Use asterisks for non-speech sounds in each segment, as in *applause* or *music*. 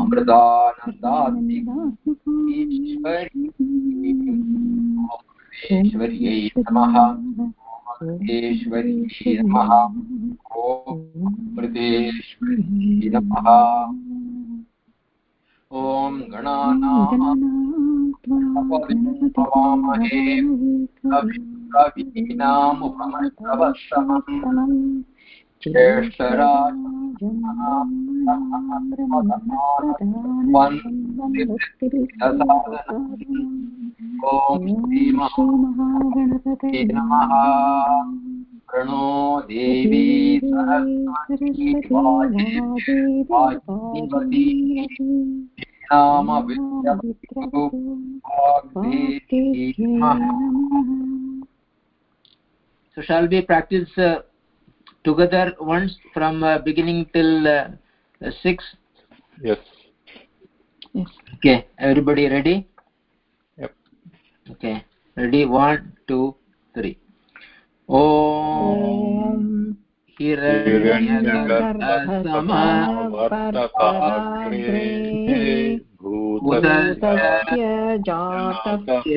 अमृतानन्दात्मीश्वर्यै नमः ईश्वर्यै नमः मृतेश्वर्यै नमः ॐ गणानामहे कवीनामुपमस्तवस्तमम् ज्येष्ठराज श्रीमहागणपते नमः प्रणो देवी सरस्वती नाम So shall we practice uh, together once from uh, beginning till uh, 6? Yes. Yes. Okay, everybody ready? Yep. Okay, ready? One, two, three. ॐ हिरण्यगर्भसमावर्तकाग्रे भूतस्य जातस्य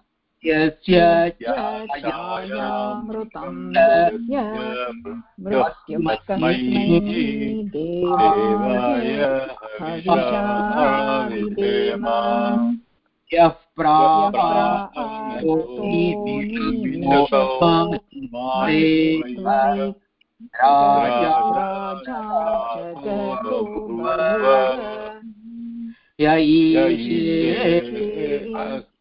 छायामृतं मृत्युमस्मै देवाय हविषाविधेम यः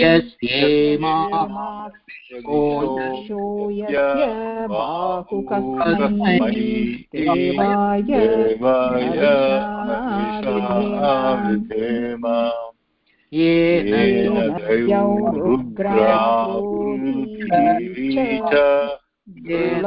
यस्येमाशो यस्य बाहुकस्मै देवाय येन दयौ रुद्रापूर्वी येन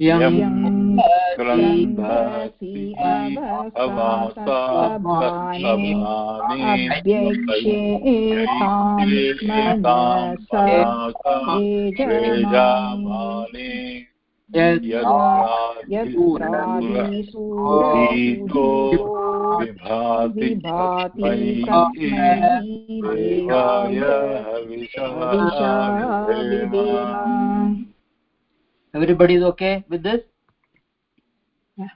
यं क्रन्दसि अवासामाने यत्रादिसूरतो विभाति देवाय हविषाविधेम Everybody is okay with this? Yeah.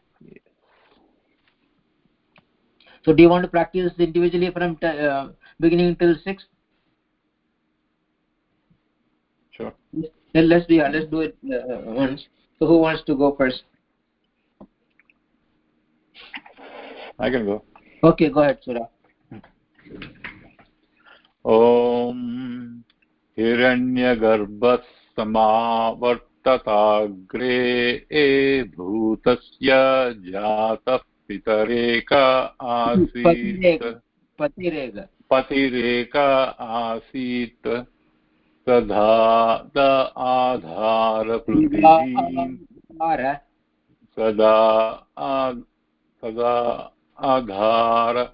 So do you want to practice individually from uh, beginning till 6? Sure. Then let's do, yeah, let's do it uh, once. So who wants to go first? I can go. Okay, go ahead, Sura. ॐ हिरण्यगर्भः समावर्त तथाग्रे भूतस्य जातः पितरेक आसीत्। पतिरेग पतिरेक। आसीत्। The सदा सदा आधार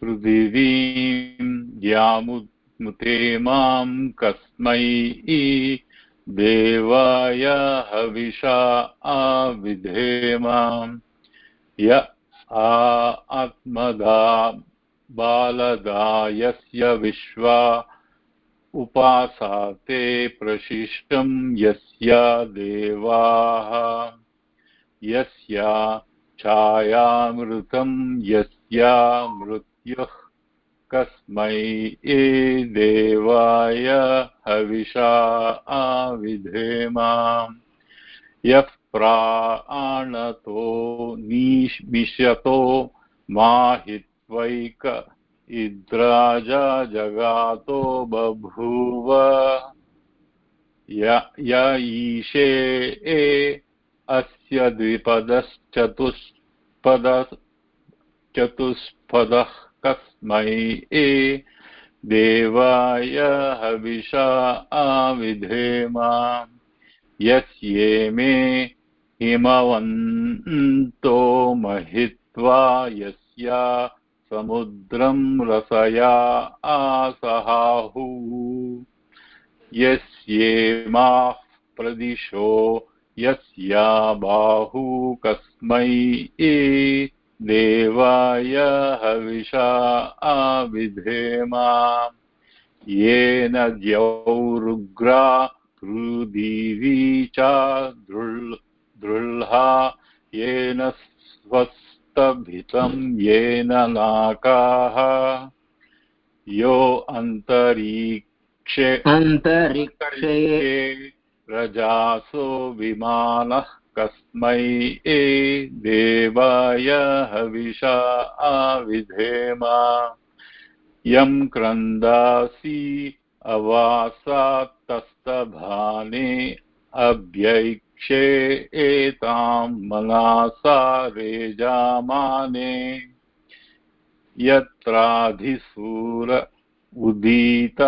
पृथिवीं यामुते माँ कस्मै देवाय हविषा आविधेमाम् य आत्मदा बालदायस्य विश्वा उपासाते प्रशिष्टं यस्य देवाः। यस्या यस्या मृत्युः कस्मै ए देवाय हविषा आविधेमाम् यः प्राणतो निमिषतो माहित्वैक इद्राजा जगातो बभूव। य ईशे ए अस्य द्विपदश्चतुष्पद चतुष्पदः कस्मै ए देवाय हविषा आविधेमा यस्ये मे हिमवन्तो महित्वा यस्या समुद्रं रसया आसहाहुः। यस्येमाः प्रदिशो यस्या बाहू कस्मै देवाय हविषा आविधेमा येन द्यौरुग्रा रुदीवी च दृह्हा येन स्वस्तभितं येन नाकाः। यो अन्तरीक्षे अन्तरिक्षे रजासो विमानः कस्मै ए देवाय हविषा आविधेमा। यं क्रन्दासि अवासात्तस्तभाने अभ्यैक्षे एतां मनासा रेजामाने यत्राधिसूर उदीत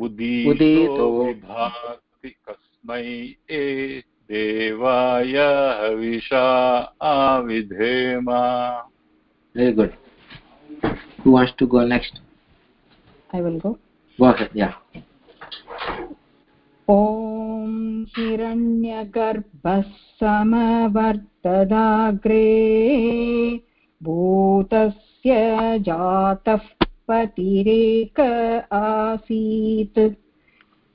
उदीतो। विभाति कस्मै ए देवाय हविषा आविधेमा। Very good. Who wants to go next? I will go. Go ahead yeah. ॐ हिरण्यगर्भः समवर्तदाग्रे भूतस्य जातः पतिरेक आसीत्।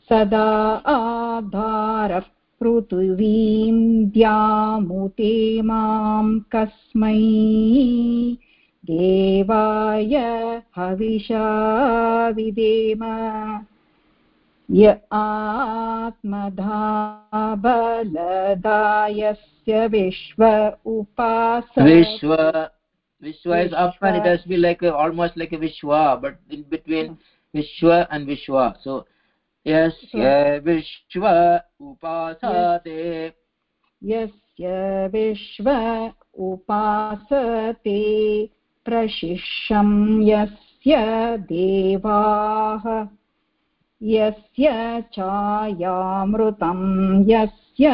सदा आधारः पृथिवीं व्यामुते माँ कस्मै देवाय हविषाविदेम य आत्मधाबलदायस्य विश्व उपास विश्व विश्व is after it has be like almost like विश्व बट इन बिटवीन विश्व एंड विश्व सो यस्य विश्व उपासते। यस्य विश्व उपासते प्रशिष्यं यस्य देवाः। यस्य छायामृतं यस्य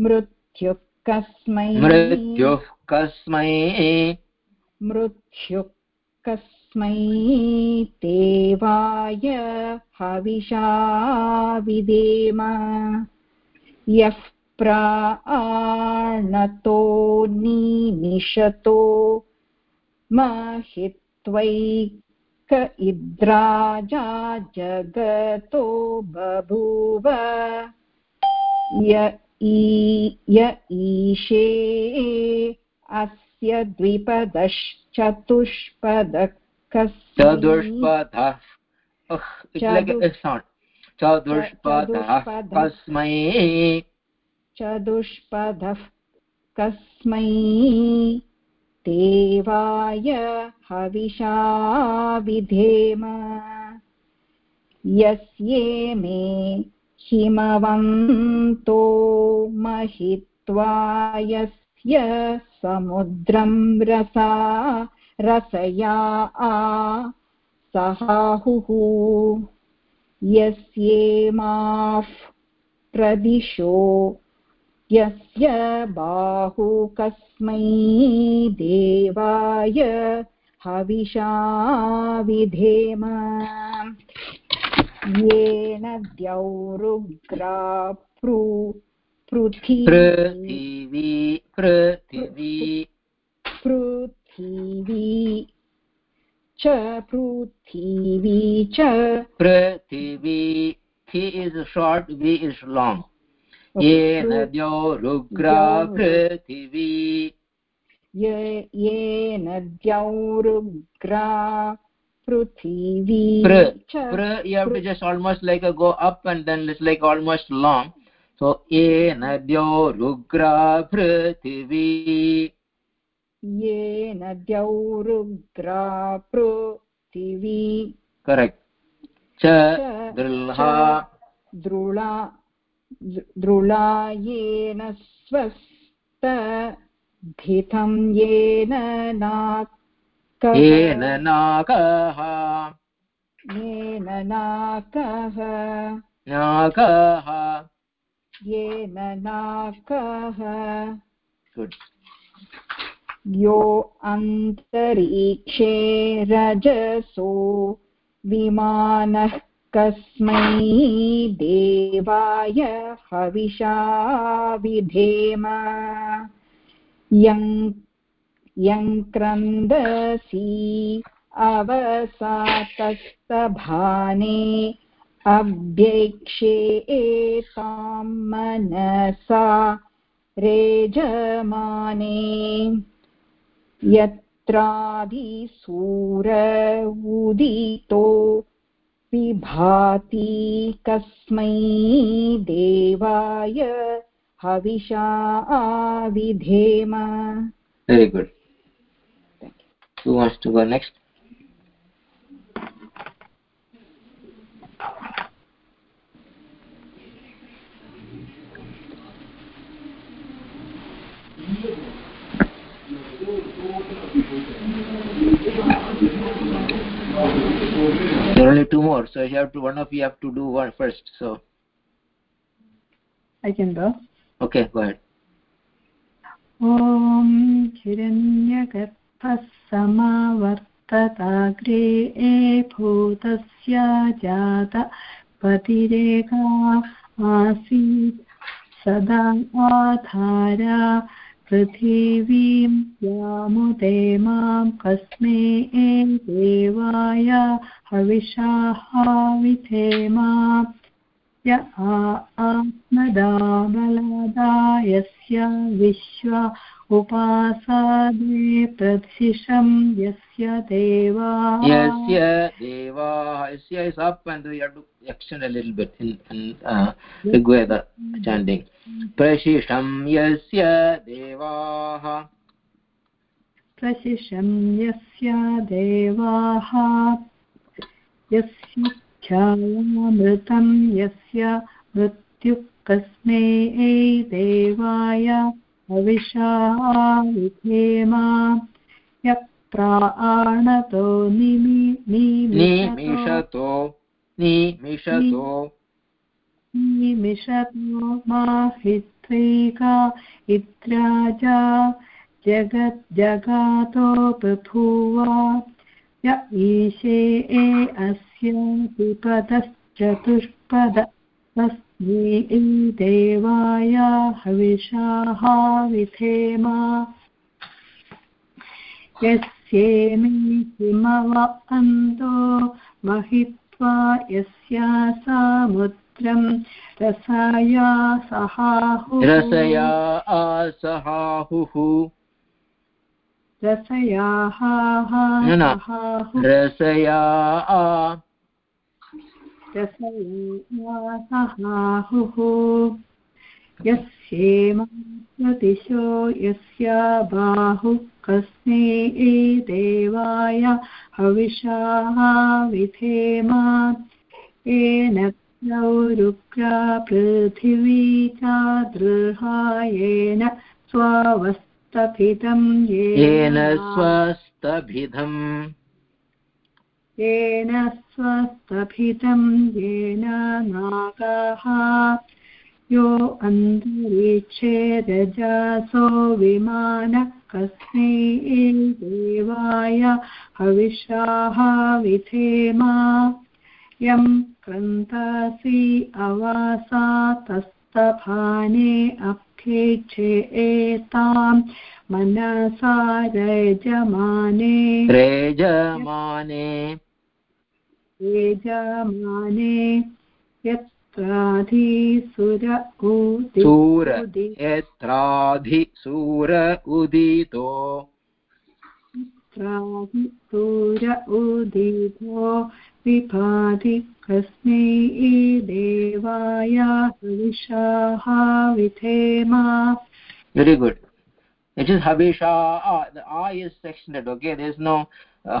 मृत्युः कस्मै मृत्युः कस्मै मृत्युः कस्मै देवाय हविषा विदेम यः प्राणतो निमिषतो महित्वैक इद्राजा जगतो बभूव। य ईशे अस्य द्विपदश्चतुष्पदः चतुष्पथः। कस्मै। चतुष्पदः कस्मै। देवाय हविषा विधेम। यस्ये मे हिमवन्तो महित्वा यस्य समुद्रं रसा रसया आ सहाहुः यस्येमाः प्रदिशो। यस्य बाहु कस्मै देवाय हविषा विधेम। येन द्यौरुग्रा पृ पृथिवी। पृथिवी पृथिवी। च पृथिवी च पृथिवी हि is short v is long येन द्यौरुग्रा पृथिवी येन द्यौरुग्रा पृथिवी pr you have to just almost like a go up and then it's like almost long so येन द्यौरुग्रा पृथिवी येन द्यौरुग्रा पृथिवी correct. च दृल्हा। द्रुला द्रुलायेन स्वस्थितं येन नाकः। येन नाकः। येन नाकः। नाकः। येन नाकः। Good. यो अन्तरिक्षे रजसो विमानः कस्मै देवाय हविषा विधेम। यङ्क्रन्दसि अवसातस्तभाने अभ्येक्षे एतां मनसा रेजमाने। यत्राधिसूर उदितो विभाति कस्मै देवाय हविषा विधेम very good. Who wants to go next? there are only two more so you have to one of you have to do one first so i can go okay go ahead ॐ हिरण्यगर्भः समावर्तताग्रे भूतस्य जात पतिरेका आसीत् सदा आधारा पृथिवीं यामुते माँ कस्मे देवाय हविषाः विधेमा य आत्मदा बलदा विश्व उपासादे प्रथिशं यस्य देवा। यस्य देवाः यस्य is up and you have to extend a little bit in, in uh, Rigveda chanting. प्रशिषं यस्य देवाः यस्य देवाः यस्य ख्यायामृतं यस्य मृत्युः कस्मै देवाय हविषा विधेमा यः प्राणतो निमि निमिषतो निमिषतो। निमिषतो माहित्वैका इत्राजा जगज्जगातो बभूवा य ईशे ए अस्य विपदश्चतुष्पद। तस्मै देवाय हविषाः विधेम यस्येमे हिमव अन्तो महित्वा यस्या सामुद्रं रसाया सहाहुः। रसया आसहाहुः रसयाः. सहाहुः। रसया आ रसयाहुः यस्येमादिशो यस्य बाहुः कस्मै देवाय हविषाः विधेम येन रुग्रा पृथिवी चादृहायेन स्वावस्थपितं येन। स्वस्तभिधम् येन स्वस्तभितं येन नागाः। यो अन्तरिक्षे रजासो विमानः कस्मै देवाय हविषाः विधेम। यं क्रन्तासि अवासा तस्तभाने एतां मनसा रजमाने। रेजमाने। यजमाने यत्राधि सूर उदितो सूर उदितो विपाधि कस्मै देवाया हविषाः विधेमा very good it is Habisha. Ah, the I is sectioned, okay? There is no. Uh,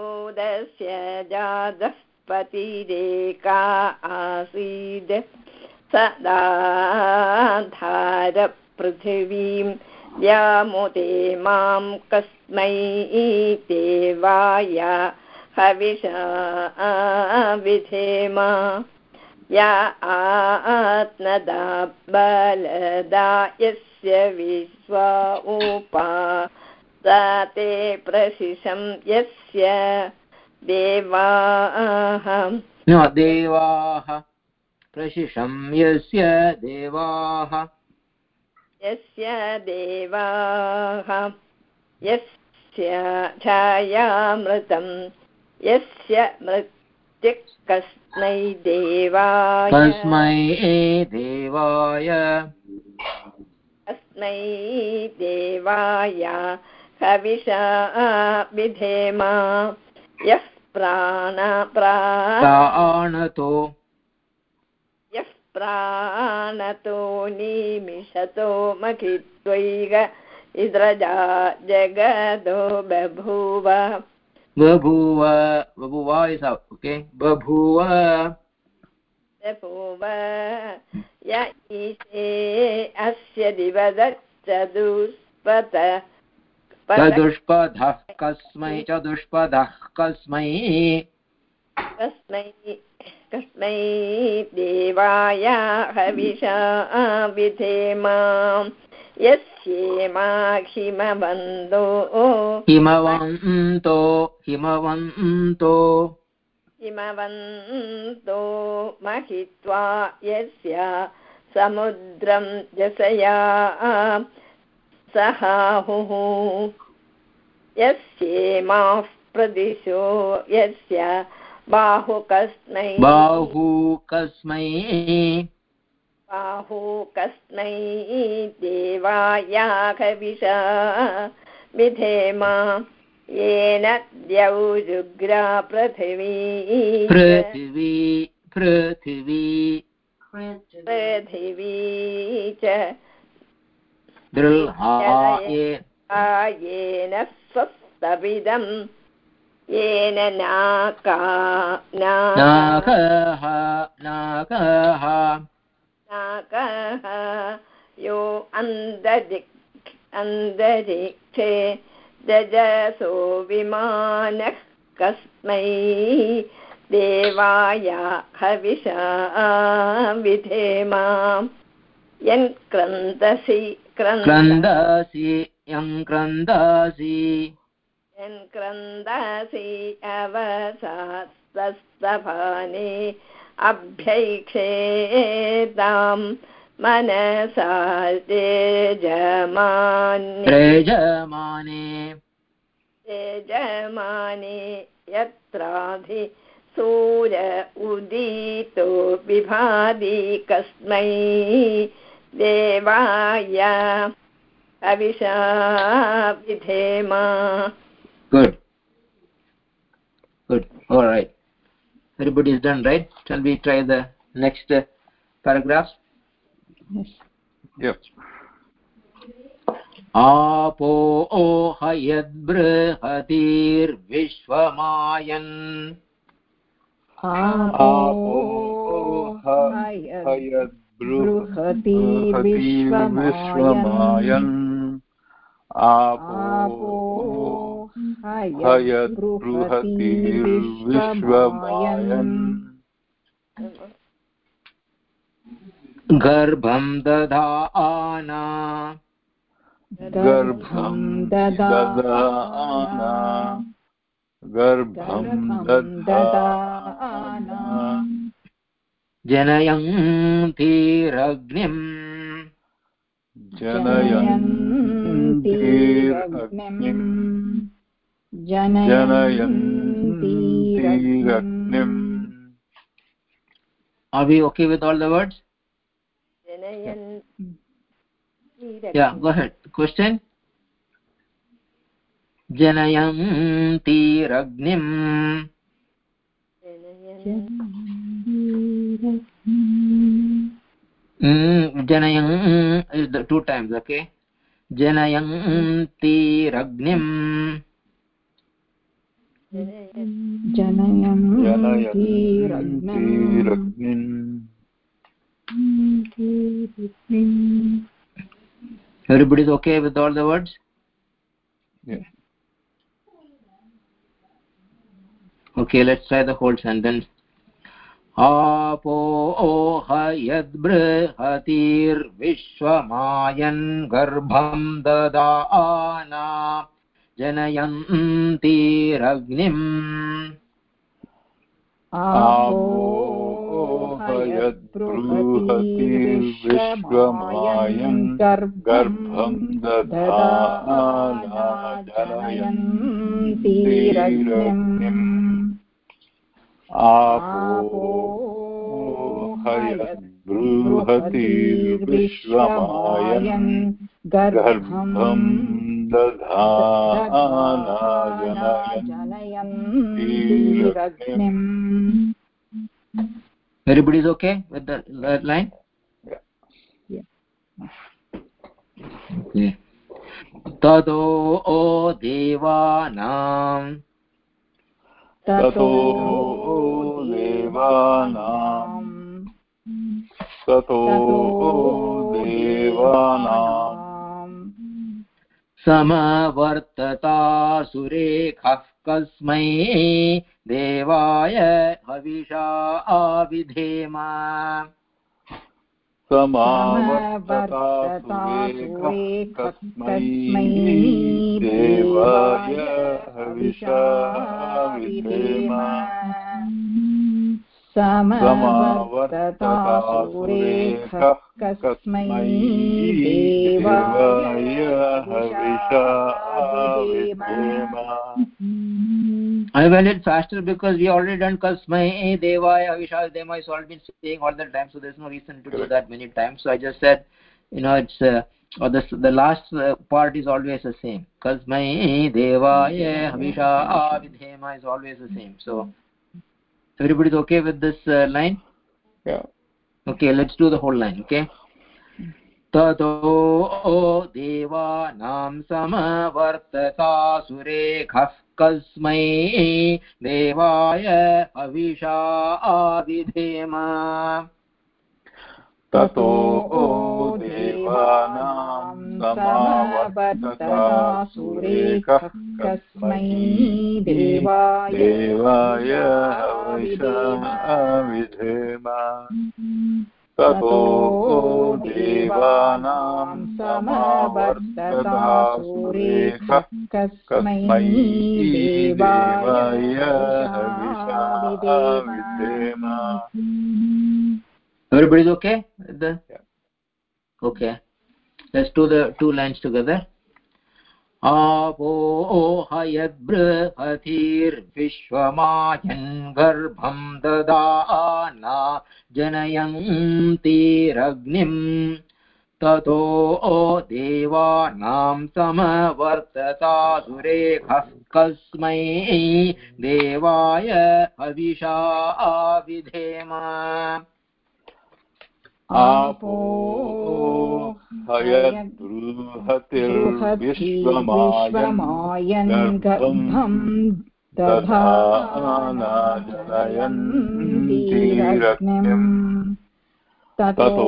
भूतस्य जातः पतिरेका आसीत् सदा धारपृथिवीं व्यामुते माँ कस्मै देवाय हविषा विधेम। या आत्मदा बलदा यस्य विश्वा उपा सा ते प्रशिशं यस्य देवाः। देवाः प्रशिशं यस्य देवाः। यस्य देवाः यस्य छायामृतं यस्य मृत्युः कस्मै देवाय तस्मै देवाय। अस्मै देवाय। हविषा विधेम यः प्राण प्रा प्राणतो। यः प्राणतो निमिषतो मखित्वैग इद्रजा जगदो बभूव। बभूव बभूव out okay? बभूव। बभूव य ईशे अस्य दिवदच्चतुष्पथ चतुष्पदः कस्मै चतुष्पदः कस्मै कस्मै कस्मै देवाय हविषा विधेम यस्येमा हिमवन्दो हिमवन्तो हिमवन्तो। हिमवन्तो महित्वा यस्य समुद्रं जसया। सहाहुः। यस्येमाः प्रदिशो यस्य बाहु कस्मै बाहु कस्मै बाहु कस्मै देवायाघविषा विधेम येन द्यौजुग्रा पृथिवी। पृथिवी पृथिवी। पृथिवी च दृल्हाये येन स्वस्तविदम्। येन नाका नाकः। नाकः यो अन्तरिक् अन्तरिक्षे दजसो विमानः कस्मै देवाय हविषा विधेम यन्क्रन्दसि क्रन्द क्रन्दसि यं क्रन्दसि। यन्क्रन्दसि अवसास्तभाने अभ्यैक्षेतां मनसा तेजमान्य प्रजमाने तेजमाने यत्राधि सूर उदितो विभाति कस्मै देवाय हविषा विधेम good good all right everybody is done right shall we try the next uh, paragraphs yes yep आपो हयद्बृहतिर्विश्वमायन् आपो हयद्बृहतिर्विश्वमायन् आपो हयद्बृहतिर्विश्वमायन् गर्भं दधाना गर्भं ददाना गर्भं ददाना जनयन्तीरग्निम् जनयन्तीरग्निम् जनयन्तीरग्निम् are we okay with all the words जनयन् yeah go ahead question जनयन्तीरग्निम् Mm, janayang is the two times okay janayन्तीरग्निम् जनयन्तीरग्निम् everybody is okay with all the words Yeah. okay let's try the whole sentence आपो हयद्बृहतिर्विश्वमायन् गर्भं ददाना जनयन्तीरग्निम्। आपो हयद्बृहतिर्विश्वमायन् गर्भं दधाना जनयन्तीरग्निम्। आपो हयद्बृहतिर्विश्वमायन् गर्भं दधाना जनयन्तीरग्निम् everybody is okay with the that line Yeah. yeah. okay ओ देवानाम् ततो देवानां ततो देवानां समवर्ततासुरेखः कस्मै देवाय हविषा आविधेम समावर्ततासुरेखः कस्मै देवाय हविषा विधेम समवर्ततासुरेखः कस्मै देवाय हविषा विधेम I will it faster because we already done Kasmai Devaya Avisha Dema is already been saying all the time, so there's no reason to do that many times. So I just said, you know, it's uh, or the the last uh, part is always the same. Kasmai Devaya Avisha Avidhema is always the same. So everybody's okay with this uh, line? Yeah. Okay, let's do the whole line. Okay. ततो देवानां समवर्ततासुरेखः कस्मै देवाय हविषा आविधेम ततो देवानां समावर्ततासुरेखः कस्मै देवाय हविषा विधेम ततो देवानां समवर्ततासुरेखः कस्मै देवाय हविषा everybody's okay the Yeah. okay let's do the two lines together आपो गर्भं ददाना जनयन्तीरग्निम् ततो देवानां समवर्ततासुरेखः कस्मै देवाय हविषा विधेम आपो हयद्बृहतिर्विश्वमायन् गर्भं दधानाजनयन्तीरग्निम् ततो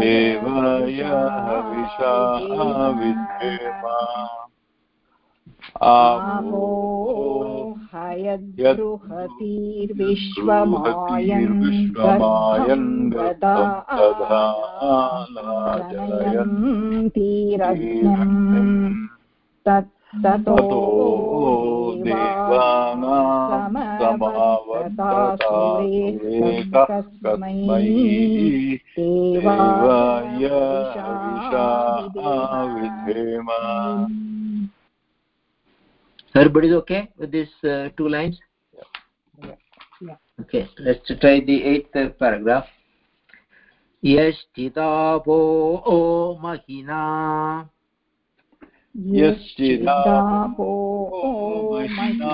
देवाय हविषा आपो हयद्बृहतीर्विश्वमायन् ददानजनयन्तीरग्निम् ततो देवानां समावर्ततासुरेकस्मै देवाय विधेम everybody's okay with these uh, two lines yeah. Yeah. okay let's try the eighth paragraph यश्चितापो महिना यश्चिदापो महिना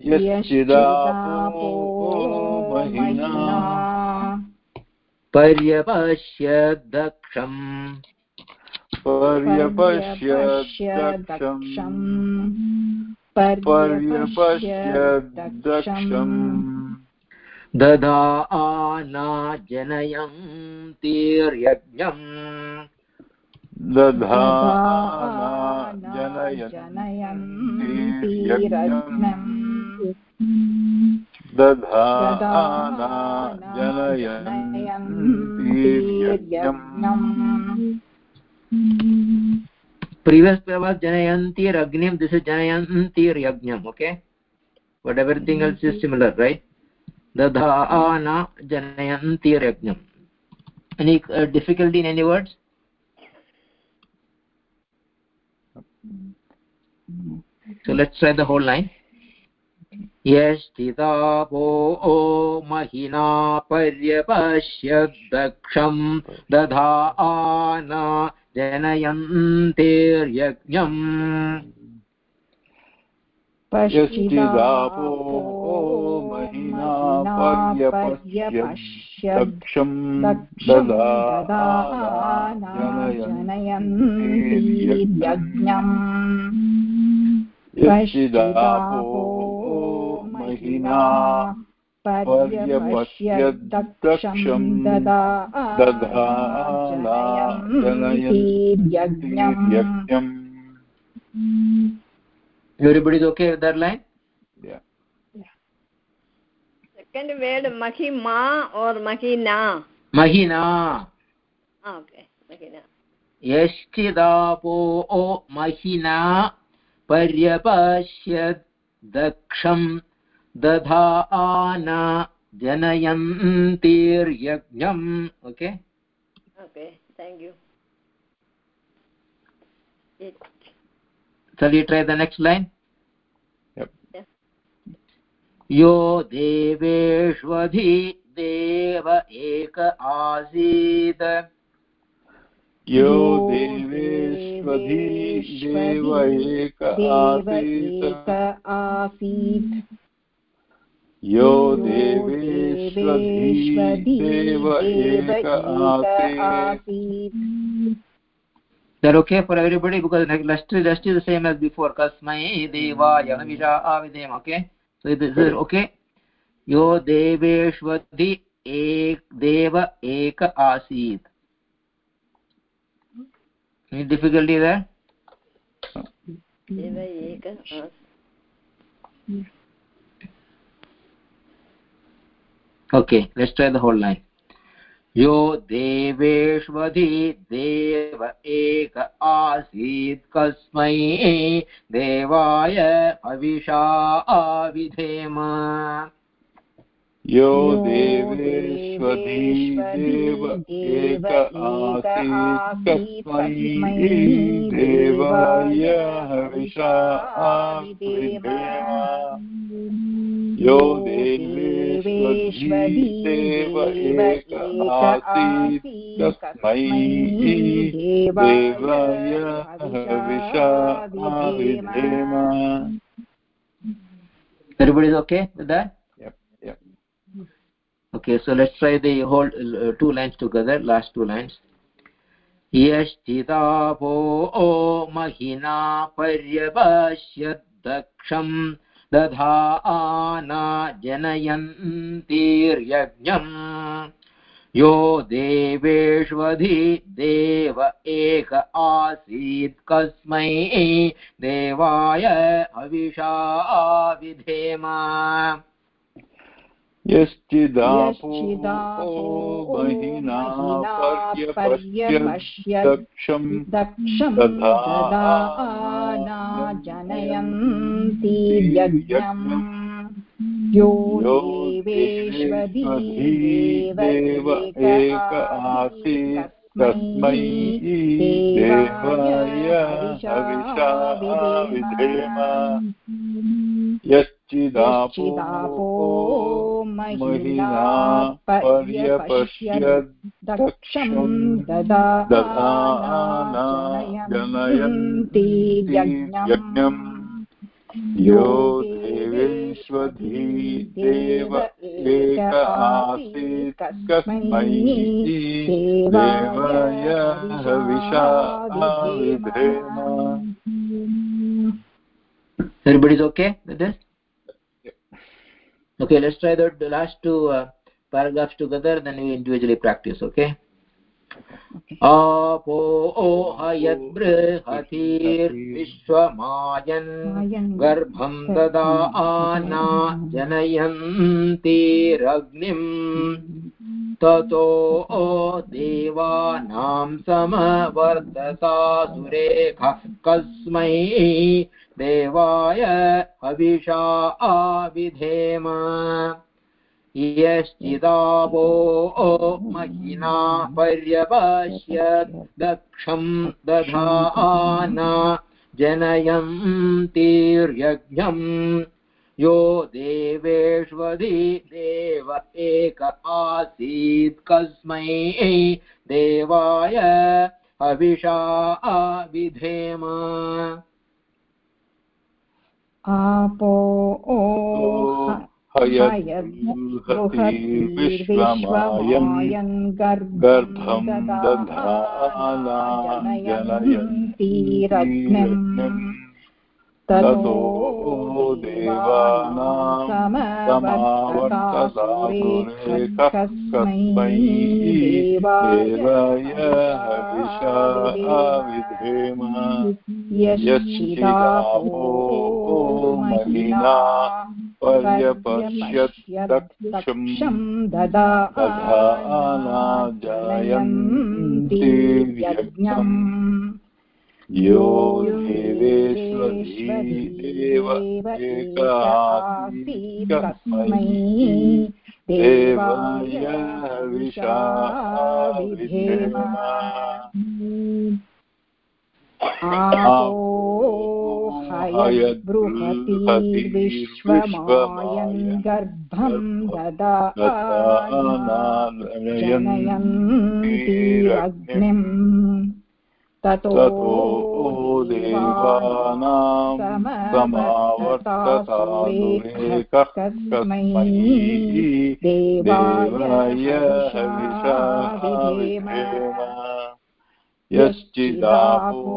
यश्चिदापो महिना पर्यपश्य दक्षम् पर्यपश्य दक्षम् पर्यपश्य दक्षम् दधाना जनयन्तीर्यज्ञम् दधाना जनयन्तीरग्नम् दधाना जनयन्तीर्यज्ञम् previous pair was janayantir agnim this is janayantir yajnam okay but everything else is similar right dadhana janayantir yajnam any uh, difficulty in any words so let's try the whole line यश्चितापो महिना पर्यपश्यद्दक्षम् दधान जनयन्तेर्यज्ञम्। यश्चिदापो महिना पर्यपश्यद्दक्षम् दधान जनयन्तीर्यज्ञम्। पर्यपश्यद्दक्षम् दधानयन्तीर्यज्ञम् everybody's okay with that line yeah second word mahima or mahina mahina okay mahina यश्चिदापो महिना पर्यपश्यद्दक्षम् दधान जनयन्तीर्यज्ञम् okay okay thank you it shall we try the next line Yep. यो देवेष्वधि देव एक आसीत् यो देवेष्वधि देव एक आसीत् यो देवेष्वधि देव एक आसीत् आसीत् that okay for everybody because next rest is rest is the same as before kasmai devaya havisha avidem okay so this is okay yo deveshvadhi ek deva ek asit any difficulty there देव एक आस्- okay let's try the whole line. यो देवेष्वधि देव एक आसीत् कस्मै देवाय हविषा विधेम यो देवेष्वधी देव एक आसीत् कस्मै देवाय हविषा आविधेम यो देवेष्वधी देव एक आसीत् कस्मै देवाय हविषा आविधेम Everybody is okay with that? Yep, yep. Okay, so let's try the whole uh, two lines together, last two lines. यश्चिदापो ओ महिना पर्यपश्यद्दक्षम् दधाना जनयन्तीर्यज्ञम् यो देवेष्वधि देव एक आसीत् कस्मै देवाय हविषा विधेम। यश्चिदापो यश्चिदापो महिना महिना पर्यपश्यदक्षम् दक्षं ददाना जनयन्ति यज्ञम्। यो देवेष्वधी देव एक आसीत् तस्मै देवाय हविषा विधेम यश्चिदापो यश्चिदापो महिना पर्यपश्यत् पर्यपश्यदक्षम् दक्षं ददाना ददाना जनयन्ति यज्ञम् यज्ञम् यो देवेष्वधी देव एक आसीत् कस्मै देवाय हविषा विधेम Everybody is okay with this? Okay, let's try the, the last two uh, paragraphs together, then we individually practice, okay? आपो हयद्बृहतीर्विश्वमायन् गर्भं ददाना जनयन्तीरग्निम् ततो ओ देवानां समवर्ततासुरेखः कस्मै देवाय हविषा आविधेम यश्चिदावो महिना पर्यपश्यत् दक्षं दधाना। जनयन्तीर्यज्ञम् यो देवेष्वधि देव एक आसीत् कस्मै देवाय हविषा विधेम आपो विश्वमायं गर्भं दधाना जनयन्तीरग्निम् ततो देवानां समावर्ततासुरेखः कस्मै देवाय हविषा विधेम यश्चिदापो महिना पर्यपश्यत्तक्षम् दधाना जनयन्तीर्यज्ञम् यो देवेष्वधी देव एक देवाय विधेम हयद्बृहतीर्विश्वमायन् गर्भं ददाना जनयन्तीरग्निम्। ततो देवानां समावर्ततासुरेखः कस्मै देवाय हविषा विधेम यश्चिदापो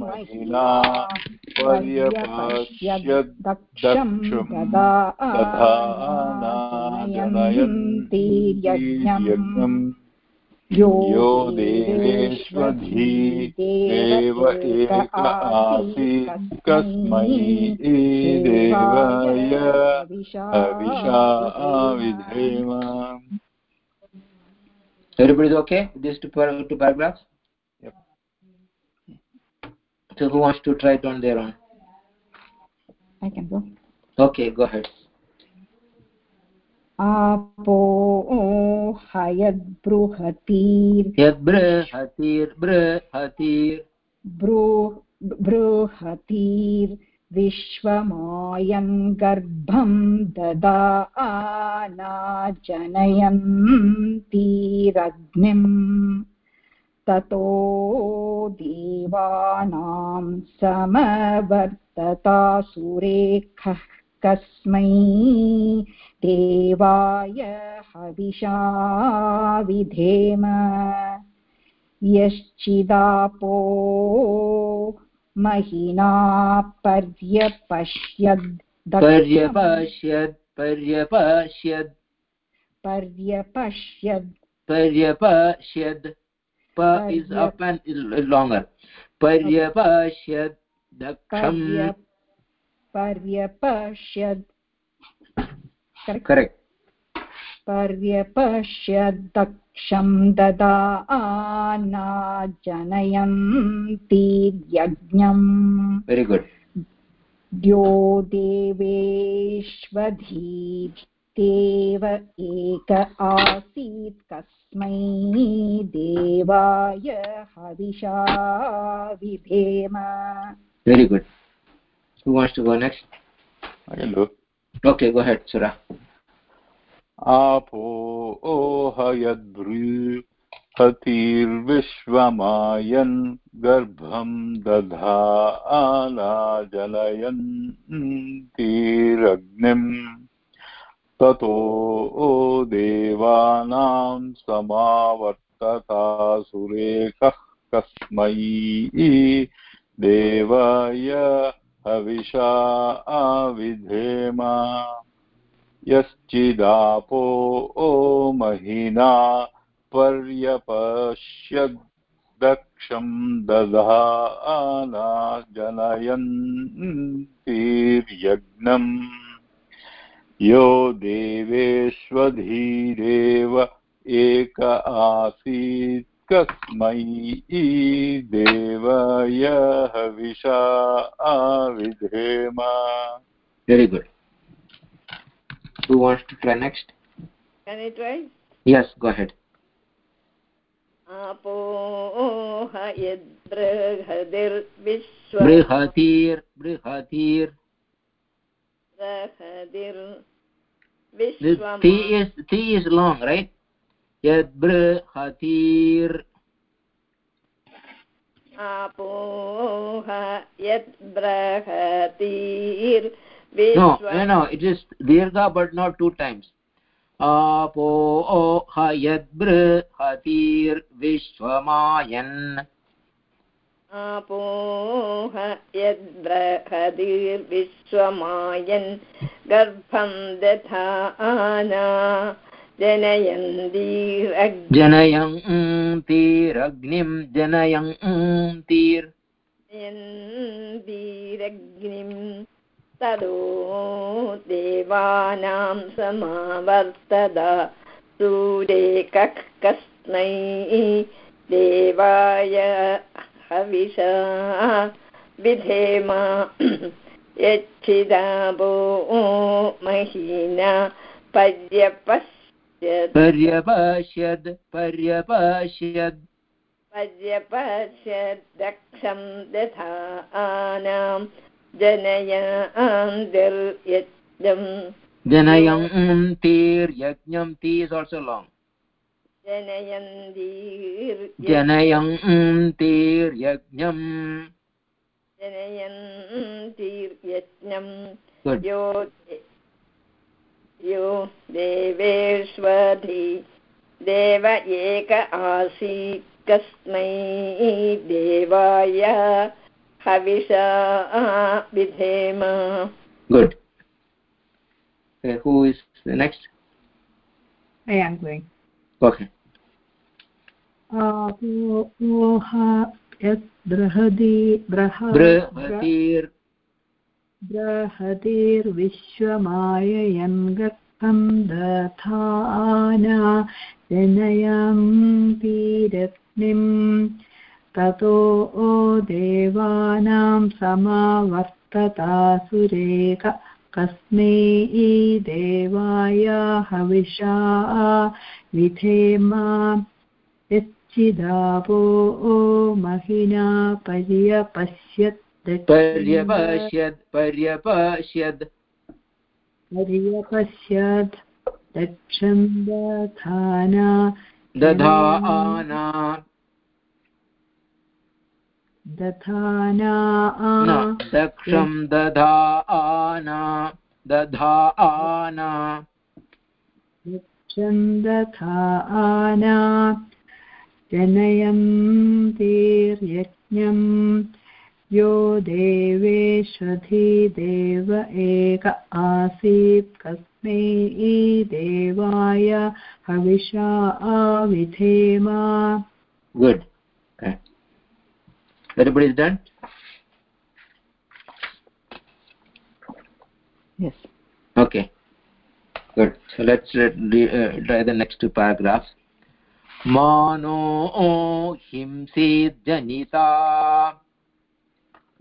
महिना पर्यपश्यदक्षं दधाना जनयन्ति यज्ञम् यो देवेष्वधी देव एक आसीत् कस्मै देवाय हविषा विधेम Everybody is okay with these two, par two paragraphs? Yep. So who wants to try it on their own? I can go. Okay, go ahead. आपो हयद्बृहतीर् यद्बृहतीर्बृहतीर् बृ बृहतीर्विश्वमायन् गर्भं ददानाजनयन्तीरग्निम् ततो देवानां समवर्तता सुरेखः कस्मै देवाय हविषा विधेम यश्चिदापो महिना पर्यपश्यद् पर्यपश्यद्। पर्यपश्यद्। पर्यपश्यद्। पर्यपश्यद् प is up and longer. पर्यपश्यद्। दक्षम् पर्यपश्यद् correct. पर्यपश्यदक्षं ददाना जनयन्तीर्यज्ञम् very good. द्यो देवेष्वधीदेव एक आसीत् कस्मै देवाय हविषा विधेम very good. Who wants to go next I can do. okay go ahead sura आपो ओहयद्बृहतीर्विश्वमायन् गर्भं दधानाजलयन्तीरग्निम् ततो देवानां समावर्ततासुरेकः कस्मै देवाय हविषा विधेम यश्चिदापो ओ महिना पर्यपश्यद्दक्षं दधाना जनयन्तीर्यज्ञम् यो देवेष्वधीरेव एक आसीत्। कस्मै देवाय हविषा विधेम very good who wants to try next can i try yes go ahead आपोह यद्बृहदिर्विश्व बृहतीर् बृहतीर् This बृहदिर्विश्वमा T is T is long, right? Bृहतीर् आपोह यद्बृहतीर् No, no, no. It is dirgha, but not two times. Yad bृहतीर् vishwamayan. आपोह यद्बृहदिर्विश्वमायन् गर्भं दधाना जनयन्तीरग् Janayang tiragnim janayang tir. जनयन्तीरग्निं तदो देवानां समावर्तदा सूरेकः कस्मै देवाय हविषा। विधेम यच्छिदाभो महीना। पर्यपश्यत् Paryapashyad paryapashyad. पर्यपश्यदक्षं दधानां जनयान्तिर्यज्ञम् Janayang tir yajnam T is also long. जनयन्तीर् Janayang tir yajnam. जनयन्तीर्यज्ञम् Good. यो यो देवेष्वधि देव एक आसीत् कस्मै देवाय हविषा विधेम Good. Okay, who is the next? I am going. Okay. आपोह यत् बृहदि बृह Bृhatir बृहतिर्विश्वमाययन् गर्भं दधाना जनयन्तीरत्निम् ततो देवानां समावर्तता सुरेख कस्मै देवाय हविषा विधेम यच्चिदापो महिना पर्यपश्यत् पर्यपश्यद्। पर्यपश्यद् पर्यपश्यत् दक्षन्दधाना दधाना। दधाना। न दक्षं दधाना दधाना। दक्षन्दधाना जनयन्तीर्यज्ञम् यो देवेष्वधिदेव एक आसीत् कस्मै देवाय हविषा विधेम good okay everybody is done yes okay good so let's uh, re- uh, try the next two paragraphs मानो हिंसीत् जनिता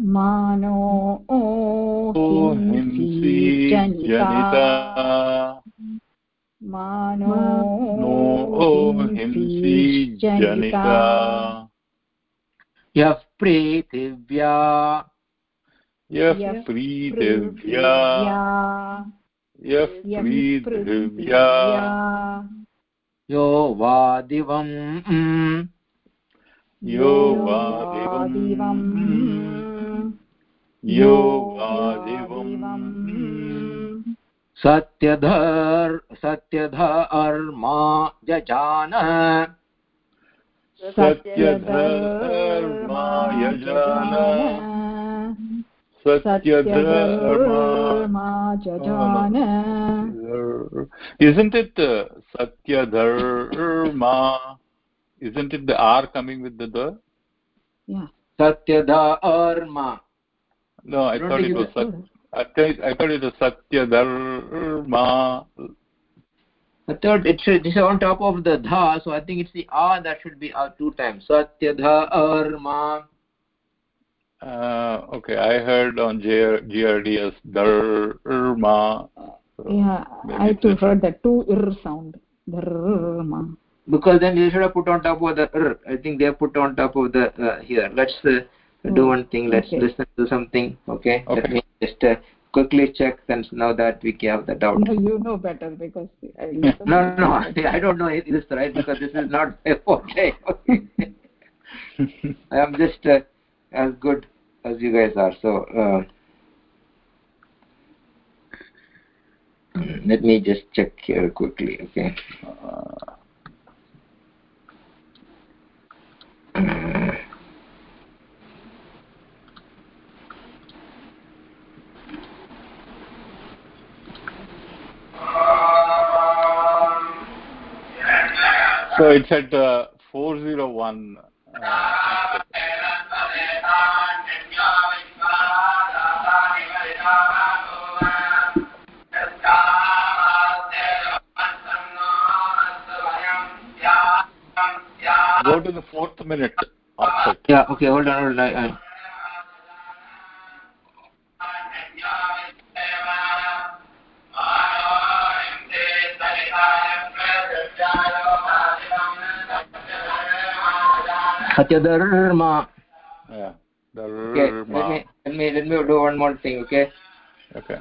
मानो हिंसी जनिता। मानो नो हिंसी जनिता। यः पृथिव्या यः प्रीतिव्या। यः प्रीतिव्या। यो वा दिवम् यो वा दिवम् यो वा दिवम् सत्यधर् सत्यधर्मा जजान सत्यधर्मा यजान Isn't it uh, Satyadharma? Isn't it the R coming with the the? yeah सत्यधर्मा No, I thought it was it's Sat, I thought I thought it was Satyadharma. I thought it should this is on top of the dha, so I think it's the a that should be uh, two times. Satyadharma. Uh, okay, I heard on GR, GRD as Dharma. So yeah i too it's- heard that two ir sound dharma Because then you should have put on top of the r. I think they have put on top of the uh, here. Let's uh, do one thing. Let's Okay. listen to something. Okay. okay. Let me just uh, quickly check. Then now that we have the doubt. no you know better because i No, no, *laughs* I don't know if this right because this is not okay. okay. I am just uh, as good as you guys are. So uh, let me just check here quickly. Okay. So it's at uh, 401. Uh, go to the fourth minute. Offset. yeah. Okay. Hold on. Hold on. Satyadharma. Yeah. Okay. Let me let me let me do one more thing. Okay. Okay.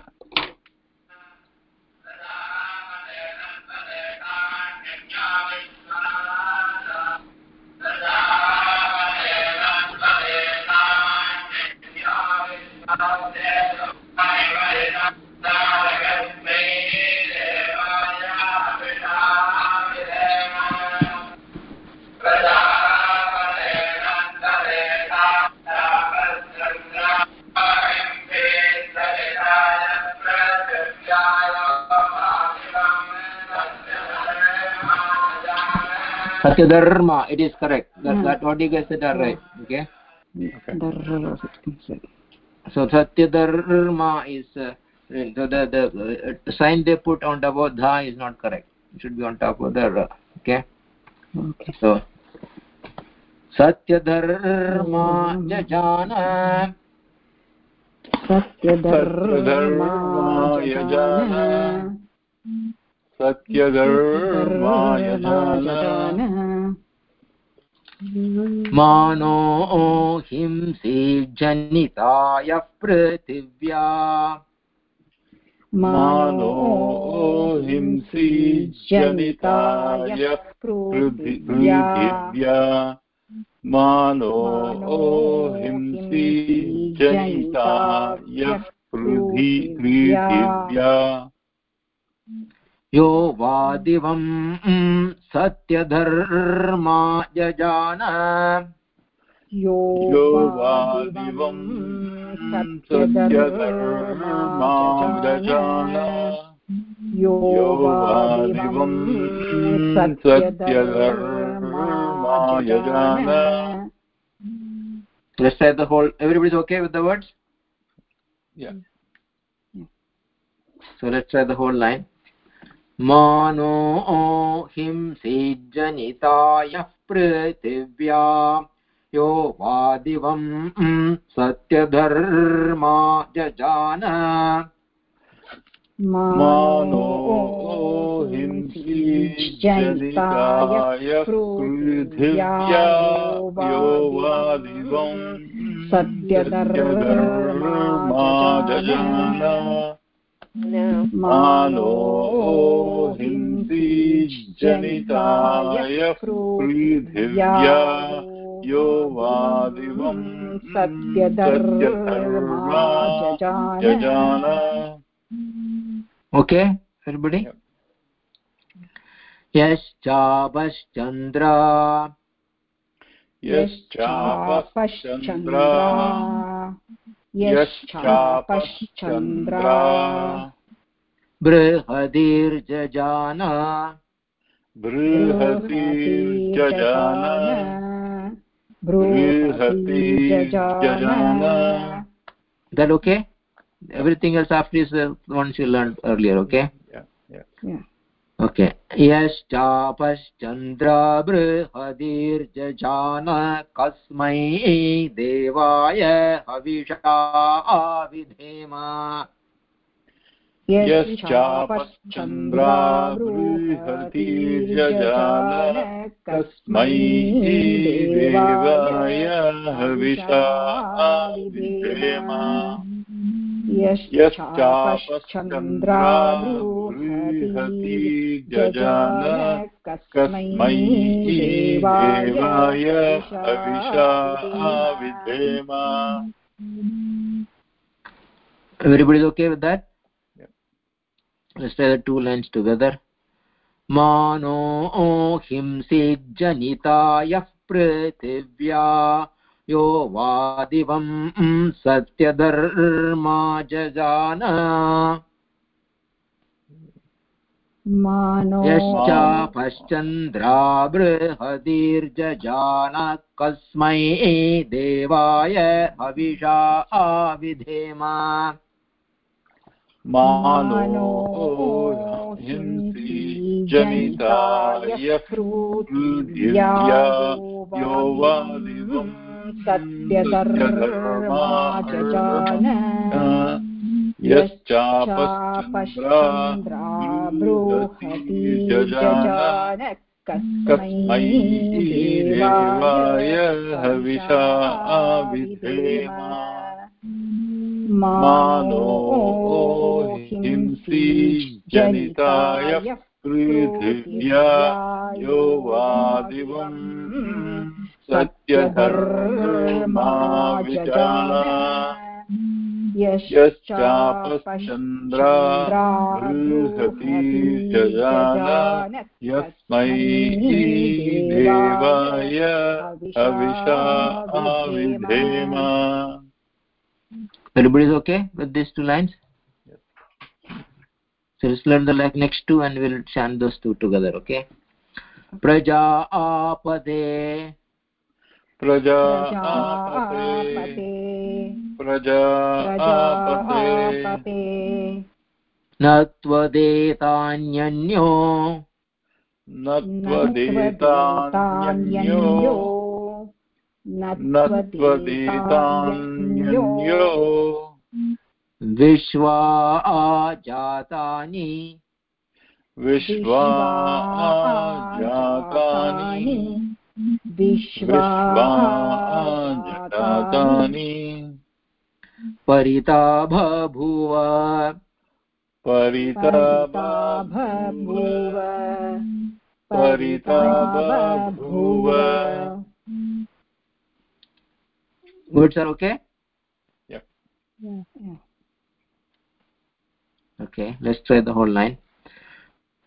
Satyadharma. It is correct. That, Yeah. that what you guys said are right. Okay. Okay. Dharma. So Satyadharma is uh, so the the uh, sign they put on top of dha is not correct. It should be on top of the ra. Okay. okay So Satyadharma jajana Satyadharma सत्यधर्मायजान। सत्यधर्मायजान मानो हिंसी जनिताय पृथिव्या। मानो हिंसी जनिताय पृथिव्या। मानो हिंसी जनिताय पृथिव्या। यो वादिवं सत्यधर्मा यजान यो यो वादिवं वादिवं सत्यधर्मा सत्यधर्मां यो यो वादिवं वादिवं Satyadharma सत्यधर्मायजान let's say the whole everybody's okay with the words Yeah. so let's try the whole line मानो हिंसी जनिताय पृथिव्या। यो वादिवं सत्यधर्मा जजान मानो हिंसी जनिताय पृथिव्या। यो वादिवं सत्यधर्मादजान मानो हिंसी जनिताय पृथिव्या यो वादिवं सत्यधर्मा जजान everybody? Yep. यश्चापश्चन्द्रा। यश्चापश्चन्द्रा। यश्चापश्चन्द्रा बृहदीर्जजान बृहतीर्जजान बृहतीर्जजान that okay everything else after is the ones you learned earlier okay Yeah, yeah. Yeah. Okay. यश्चापश्चन्द्रा बृहदीर्जजान कस्मै देवाय हविषा विधेम यश्चापश्चन्द्रा बृहतीर्जजान कस्मै देवाय हविषा विधेम यश्चापश्चन्द्रा बृहतीर्जजान कस्मै देवाय हविषा विधेम everybody's okay with that Yep. let's try the two lines together मानो हिंसि जनितायः पृथिव्या यो वादिवं सत्यधर्मा जजान मानो यश्चापश्चन्द्रा बृहदीर्जजान कस्मै देवाय हविषा विधेम मानो हिंसि जनिताय यो वादिवं सत्यधर्मा जजान यश्चापश्चन्द्रा यश्चापश्चन्द्रा बृहतीर्जजान कस्मै देवाय हविषा विधेम मानो हिंसि जनिताय पृथिव्या यो वादिवं सत्यधर्मा विजान यश्चापश्चन्द्रा बृहतीर्जजान यस्मै देवाय हविषा विधेम everybody's okay with these two lines so let's learn the like next two and we'll chant those two together okay praja apade प्रजापते। प्रजापते। न त्वदेतान्यन्यो। न त्वदेतान्यो न त्वदेतान्यो विश्वा जातानि विश्वा जातानि विश्वानि परिता परिताभूव परिताभूव good sir okay okay let's try the whole line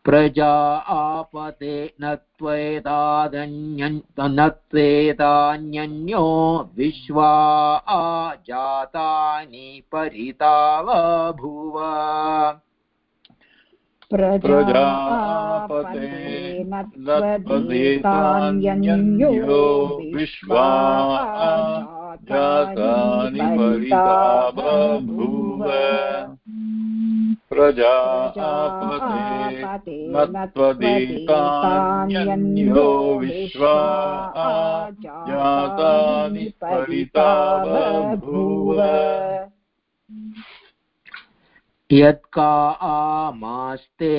प्रजा आपते न त्वेतान्यन्यो विश्वा जातानि परिता बभूव प्रजापते नत्वदेतान्यन्यो विश्वा जातानि परिता बभूव प्रजापते नत्वदेतान्यन्यो विश्वा जातानि परिता बभूव यत्का आमास्ते।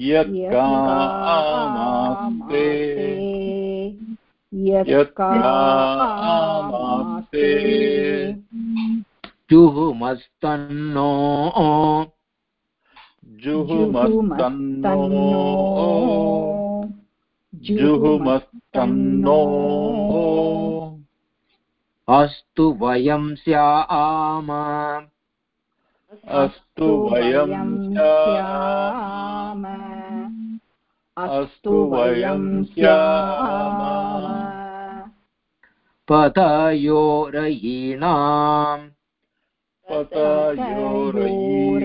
यत्कामास्ते यत्कामास्ते जुहुमस्तन्नो। जुहुमस्तन्नो। जुहुमस्तन्नो। अस्तु वयं स्याम। अस्तु वयं स्याम। अस्तु वयं स्याम। पतयोरयीणाम् पतयोरयीणाम्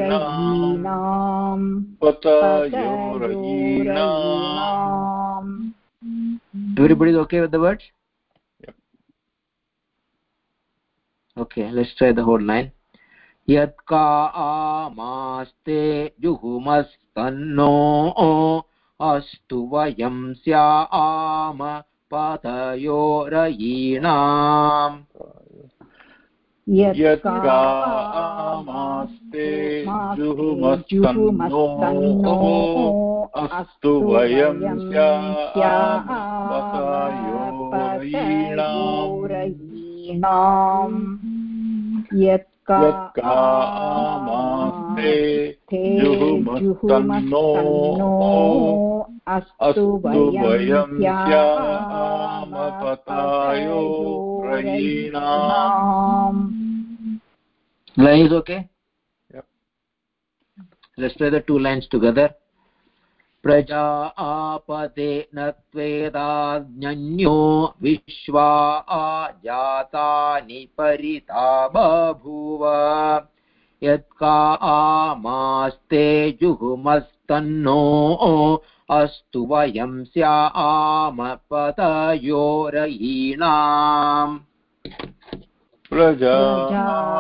पतयोरयीणाम् everybody is okay with the words Yep. okay let's try the whole line यत्का आमास्ते जुहुमस्तन्नो अस्तु वयं स्याम पतयोरयीणाम् यत्कामास्ते जुहुमस्तन्नो। अस्तु वयं स्याम पतयोरयीणाम् यत्कामास्ते जुहुमस्तन्नो। अस्तु वयं स्याम पतायोरयीणाम् line is okay? Yep. let's try the two lines together. प्रजा आपते न त्वेदाज्ञन्यो विश्वा जातानि परिता बभूव यत्का आमास्ते जुहुमस्तन्नो अस्तु वयं स्याम पतयोरयीणाम्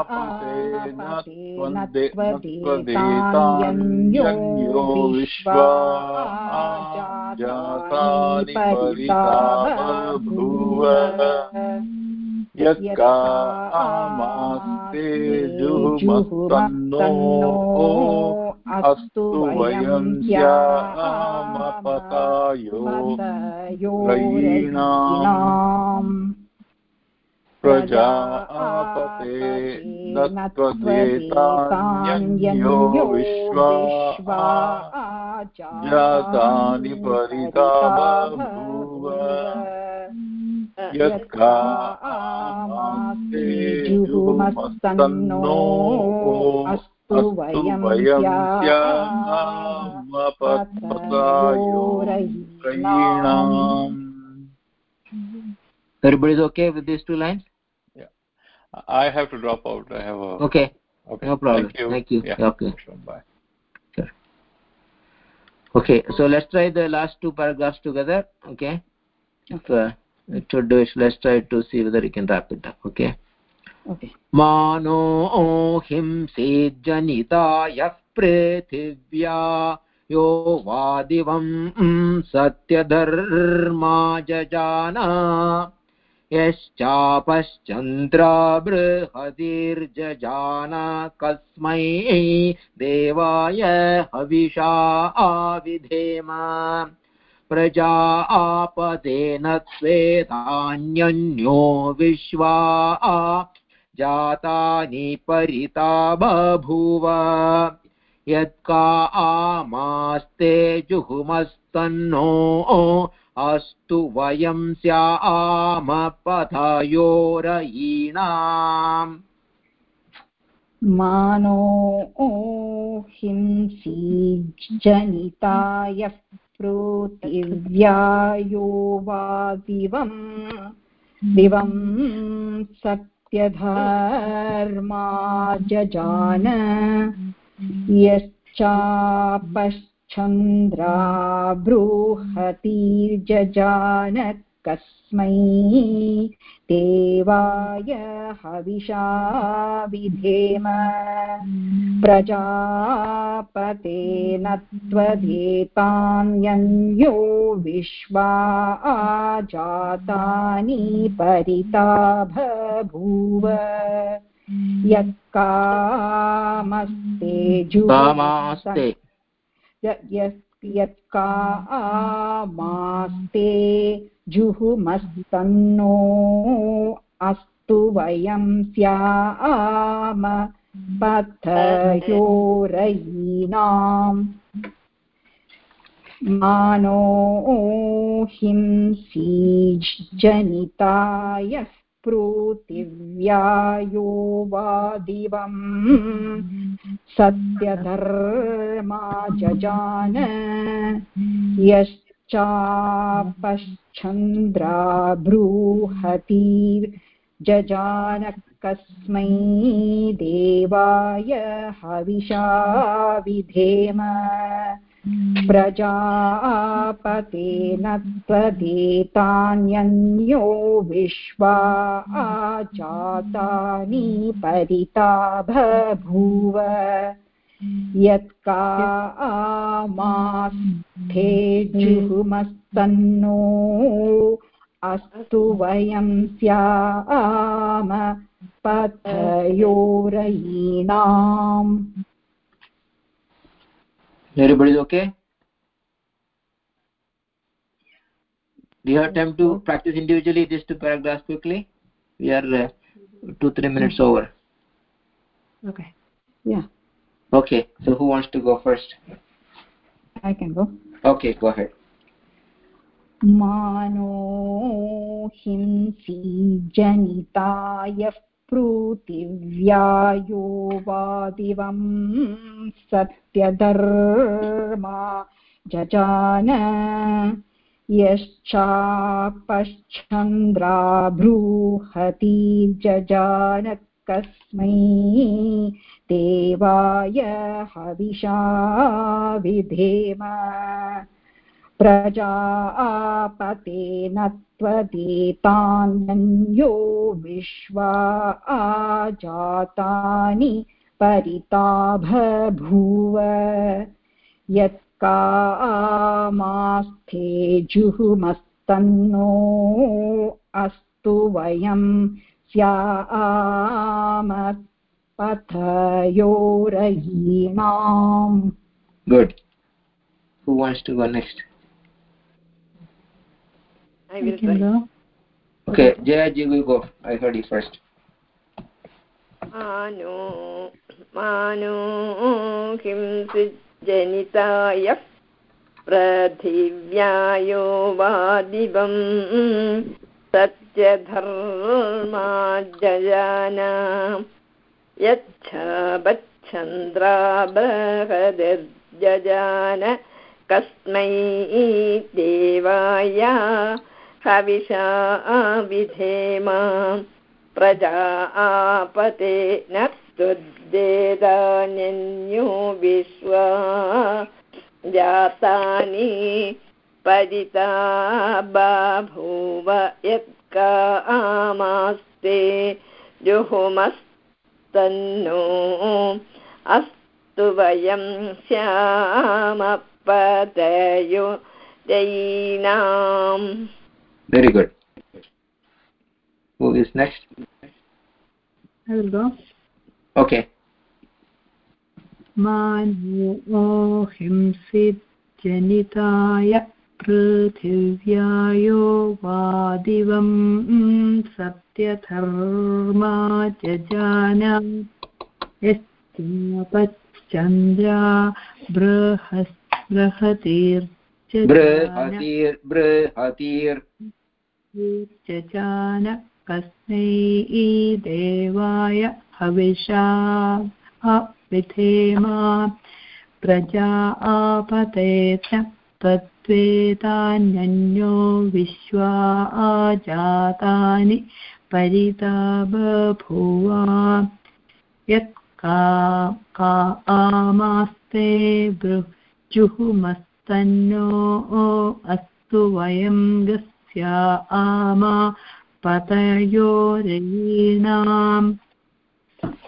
प्रजापते नत्वदेतान्यो विश्वा जातानि परिता बभूव यत्का आमास्ते जुहुमस्तन्नो अस्तु वयं स्याम पतायोरयीणाम् प्रजापते नत्वदेतान्यो विश्वा जातानि परिता बभूव यत्का आमास्ते जुहुमस्तन्नो अस्तु वयं स्याम पतयोरयीणाम् everybody is okay with these two lines? I have to drop out. I have a. okay Okay. no problem Thank you. Thank you. Yeah. okay Sure. Bye. okay so let's try the last two paragraphs together okay if uh, it should do it let's try to see whether we can wrap it up okay Okay. मानो हिंसेज्जनिता यः पृथिव्या यो वादिवम् सत्यधर्मा जजाना यश्चापश्चन्द्रा बृहतिर्जजान कस्मै देवाय हविषा आविधेम। प्रजा आपदेन स्वेदान्यन्यो विश्वा जातानि परिता बभूव। यत्का आमास्ते जुहुमस्तन्नो अस्तु वयं स्याम पथयोरयीणाम् मानो हिंसी जनिताय प्रोतिव्यायो वा दिवम् दिवं सत्यधर्मा जजान। यश्चापश्चन्द्रा बृहतीर्जजान कस्मै देवाय हविषा विधेम। प्रजापतेन त्वदेतान्यन्यो विश्वा जातानि परिता बभूव यत्कामस्ते कामास्ते यत्कामास्ते जुहुमस्तन्नो अस्तु वयं स्याम पथयोरयीणाम् मानो हिंसी जनिताय पृथिव्यायो वा दिवम्। सत्यधर्मा जजान। यश्चापश्चन्द्रा बृहती जजान कस्मै देवाय हविषा विधेम। प्रजापतेन त्वदेतान्यन्यो विश्वा जातानि परिता बभूव यत्कामास्थे जुहुमस्तन्नो अस्तु वयं स्याम पथयोरयीणाम् everybody's okay do you have time to practice individually these two paragraphs quickly we are uh, two three minutes over okay yeah okay so who wants to go first i can go okay go ahead मानो हिंसी जनिताय पृथिव्यायो वादिवं सत्यधर्मा जजान यश्चापश्चन्द्रा बृहती जजान कस्मै देवाय हविषा विधेम। प्रजापतेन त्वदेतान्यो विश्वा जातानि परिता बभूव यत्कामास्थे जुहुमस्तन्नो अस्तु वयं स्याम पथयोरयीणाम् good. Who wants to go next? I will try. go. okay jaya ji will go i heard you first मानो पृथिव्यायो यच्छबच्छन्द्रा बृहदिर्जजान कस्मै देवाय हविषा विधेम प्रजापते न स्तुद्देदान्यो विश्वा जातानि परिता बभूव यत्कामास्ते जुहुमस्तन्नो अस्तु वयं Shyam पतयो जैनाम् very good. Who is next? I will go. okay. मानो हिंसित् जनिताय पृथिव्यायो वादिवं सत्यधर्मा जजान यश्चापश्चन्द्रा बृहस् बृहतीर्च बृहतीर् बृहतीर् जजान कस्मै देवाय हविषा विधेमा प्रजा आपतेत तद्वेदान्यन्यो विश्वा जातानि परिता बभूवा यत् का आमास्ते जुहुमस्तन्नो अस्तु वयं गस्या आमा पतयोरीणाम्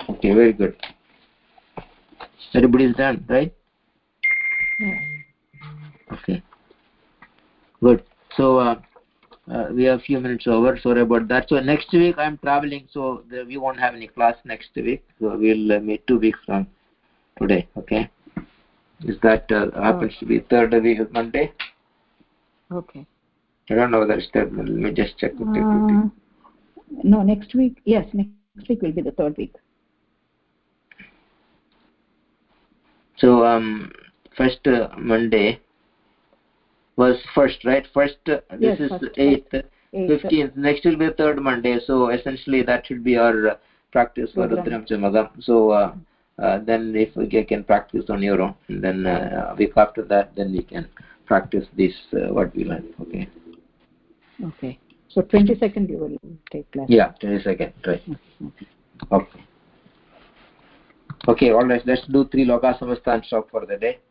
okay very good everybody is done right okay good so uh, uh, we have a few minutes over sorry about that so next week i'm traveling so the, we won't have any class next week so we'll uh, meet two weeks from today okay is that uh, happens to be third week of monday okay i don't know whether it's third let me just check with you uh, no next week. Yes next week will be the third week. So um first uh, monday was first right? First uh, this Yes, is first, eighth Eighth. 15th next will be the third monday. So essentially that should be our uh, practice for rudram chamagam so uh, uh, then if we can practice on your own and then uh, week after that then we can practice this uh, what we learned. Okay okay. So 22nd you will take class. Yeah 22nd right. Okay. Okay all right. Let's do three loka samastha and stop for the day. okay